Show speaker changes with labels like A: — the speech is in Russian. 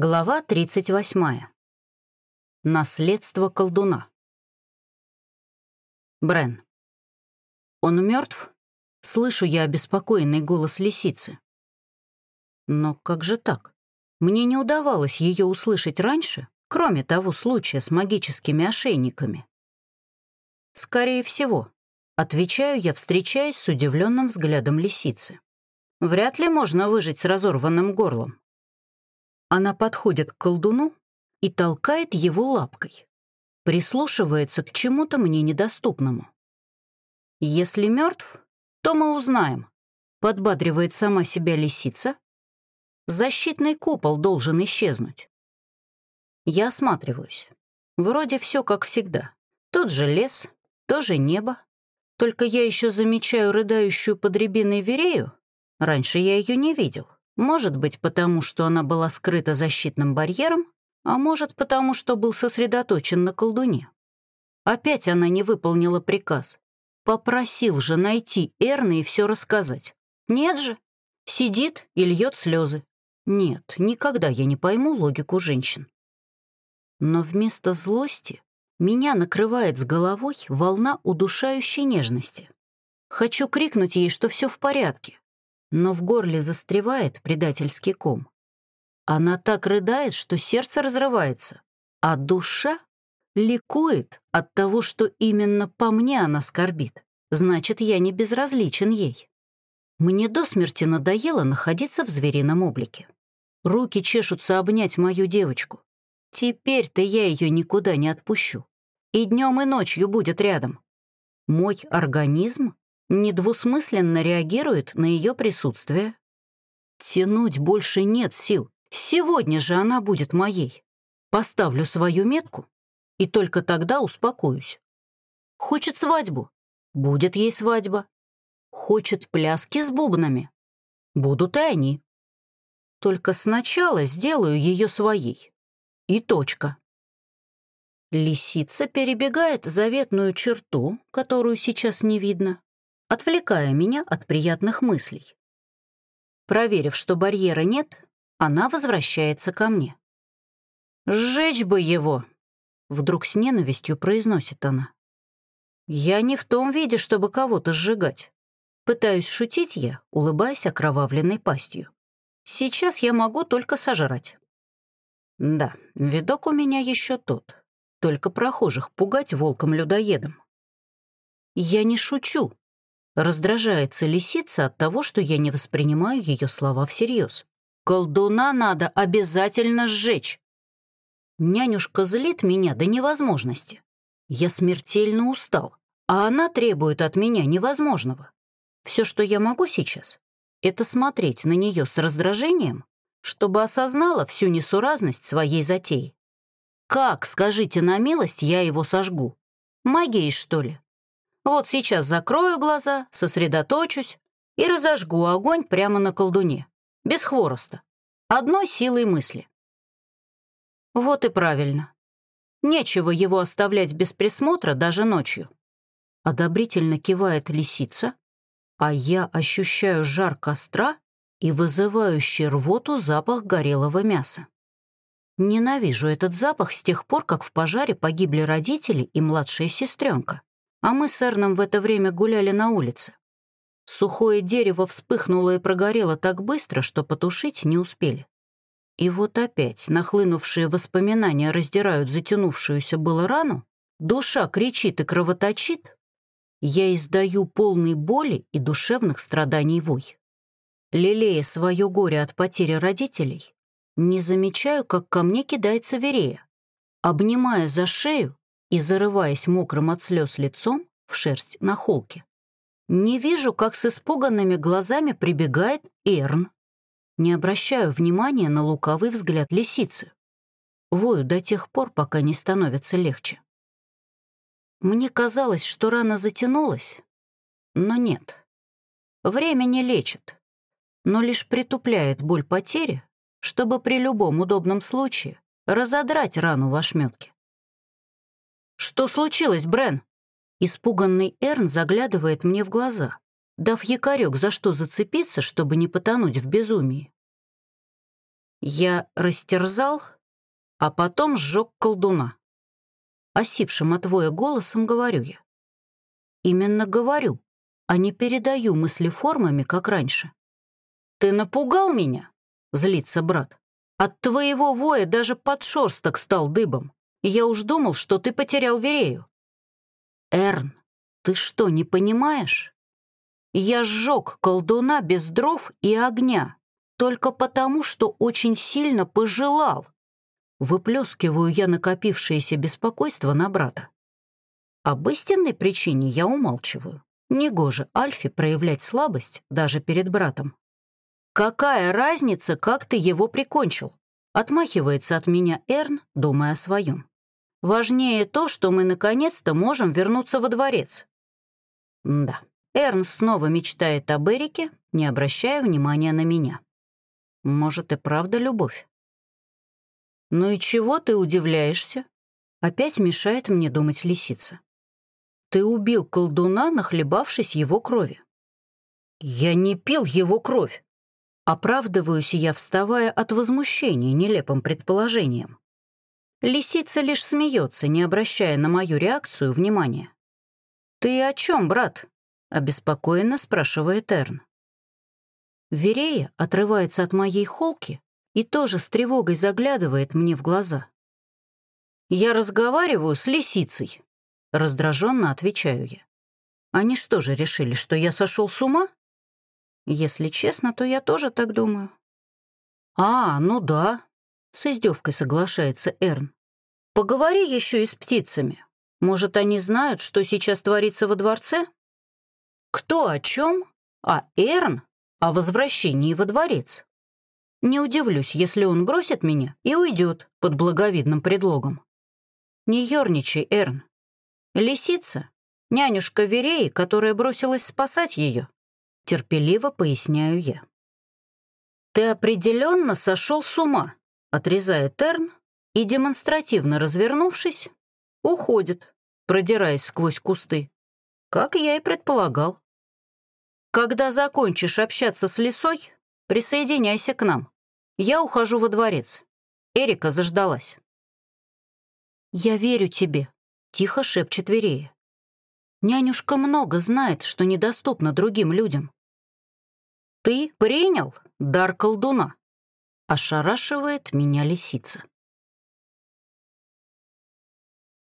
A: Глава 38. Наследство колдуна. Брен. Он мертв? Слышу я обеспокоенный голос лисицы. Но как же так? Мне не удавалось ее услышать раньше, кроме того случая с магическими ошейниками. Скорее всего, отвечаю я, встречаясь с удивленным взглядом лисицы. Вряд ли можно выжить с разорванным горлом. Она подходит к колдуну и толкает его лапкой. Прислушивается к чему-то мне недоступному. Если мертв, то мы узнаем. Подбадривает сама себя лисица. Защитный купол должен исчезнуть. Я осматриваюсь. Вроде все как всегда. Тот же лес, то же небо. Только я еще замечаю рыдающую под рябиной верею. Раньше я ее не видел. Может быть, потому что она была скрыта защитным барьером, а может, потому что был сосредоточен на колдуне. Опять она не выполнила приказ. Попросил же найти Эрна и все рассказать. Нет же. Сидит и льет слезы. Нет, никогда я не пойму логику женщин. Но вместо злости меня накрывает с головой волна удушающей нежности. Хочу крикнуть ей, что все в порядке, но в горле застревает предательский ком. Она так рыдает, что сердце разрывается, а душа ликует от того, что именно по мне она скорбит. Значит, я не безразличен ей. Мне до смерти надоело находиться в зверином облике. Руки чешутся обнять мою девочку. Теперь-то я ее никуда не отпущу. И днем, и ночью будет рядом. Мой организм недвусмысленно реагирует на ее присутствие. Тянуть больше нет сил. Сегодня же она будет моей. Поставлю свою метку, и только тогда успокоюсь. Хочет свадьбу? Будет ей свадьба. Хочет пляски с бубнами? Будут и они. Только сначала сделаю ее своей. И точка. Лисица перебегает заветную черту, которую сейчас не видно, отвлекая меня от приятных мыслей. Проверив, что барьера нет, она возвращается ко мне. «Сжечь бы его!» — вдруг с ненавистью произносит она. «Я не в том виде, чтобы кого-то сжигать». Пытаюсь шутить я, улыбаясь окровавленной пастью. Сейчас я могу только сожрать. Да, видок у меня еще тот. Только прохожих пугать волком-людоедом. Я не шучу, Раздражается лисица от того, что я не воспринимаю ее слова всерьез. «Колдуна надо обязательно сжечь!» Нянюшка злит меня до невозможности. Я смертельно устал, а она требует от меня невозможного. Все, что я могу сейчас, это смотреть на нее с раздражением, чтобы осознала всю несуразность своей затеи. Как, скажите на милость, я его сожгу? Магией, что ли? Вот сейчас закрою глаза, сосредоточусь и разожгу огонь прямо на колдуне, без хвороста, одной силой мысли. Вот и правильно. Нечего его оставлять без присмотра даже ночью. Одобрительно кивает лисица, а я ощущаю жар костра и вызывающий рвоту запах горелого мяса. Ненавижу этот запах с тех пор, как в пожаре погибли родители и младшая сестренка а мы с Эрном в это время гуляли на улице. Сухое дерево вспыхнуло и прогорело так быстро, что потушить не успели. И вот опять нахлынувшие воспоминания раздирают затянувшуюся было рану, душа кричит и кровоточит, я издаю полный боли и душевных страданий вой. Лелея свое горе от потери родителей, не замечаю, как ко мне кидается Верея. Обнимая за шею, и зарываясь мокрым от слез лицом в шерсть на холке. Не вижу, как с испуганными глазами прибегает Эрн. Не обращаю внимания на лукавый взгляд лисицы. Вою до тех пор, пока не становится легче. Мне казалось, что рана затянулась, но нет. Время не лечит, но лишь притупляет боль потери, чтобы при любом удобном случае разодрать рану в ошметке. «Что случилось, Брен?» Испуганный Эрн заглядывает мне в глаза, дав якорек, за что зацепиться, чтобы не потонуть в безумии. Я растерзал, а потом сжег колдуна. Осипшим от воя голосом говорю я. Именно говорю, а не передаю мысли формами, как раньше. «Ты напугал меня?» — злится брат. «От твоего воя даже подшерсток стал дыбом, я уж думал, что ты потерял Верею». «Эрн, ты что, не понимаешь? Я сжег колдуна без дров и огня, только потому, что очень сильно пожелал. Выплескиваю я накопившееся беспокойство на брата. Об истинной причине я умалчиваю. Негоже Альфе проявлять слабость даже перед братом. «Какая разница, как ты его прикончил?» Отмахивается от меня Эрн, думая о своем. «Важнее то, что мы наконец-то можем вернуться во дворец». Да, Эрн снова мечтает об Эрике, не обращая внимания на меня. Может, и правда любовь. «Ну и чего ты удивляешься?» Опять мешает мне думать лисица. «Ты убил колдуна, нахлебавшись его крови». «Я не пил его кровь!» Оправдываюсь я, вставая от возмущения нелепым предположением. Лисица лишь смеется, не обращая на мою реакцию внимания. «Ты о чем, брат?» — обеспокоенно спрашивает Эрн. Верея отрывается от моей холки и тоже с тревогой заглядывает мне в глаза. «Я разговариваю с лисицей», — раздраженно отвечаю я. «Они что же решили, что я сошел с ума?» Если честно, то я тоже так думаю. «А, ну да», — с издевкой соглашается Эрн. «Поговори еще и с птицами. Может, они знают, что сейчас творится во дворце?» «Кто о чем? А Эрн о возвращении во дворец. Не удивлюсь, если он бросит меня и уйдет под благовидным предлогом. Не ерничай, Эрн. Лисица — нянюшка Вереи, которая бросилась спасать ее. Терпеливо поясняю я. «Ты определенно сошел с ума», — отрезает Эрн и, демонстративно развернувшись, уходит, продираясь сквозь кусты, как я и предполагал. Когда закончишь общаться с лисой, присоединяйся к нам. Я ухожу во дворец. Эрика заждалась. «Я верю тебе», — тихо шепчет Верея. «Нянюшка много знает, что недоступно другим людям». «Ты принял дар колдуна», — ошарашивает меня лисица.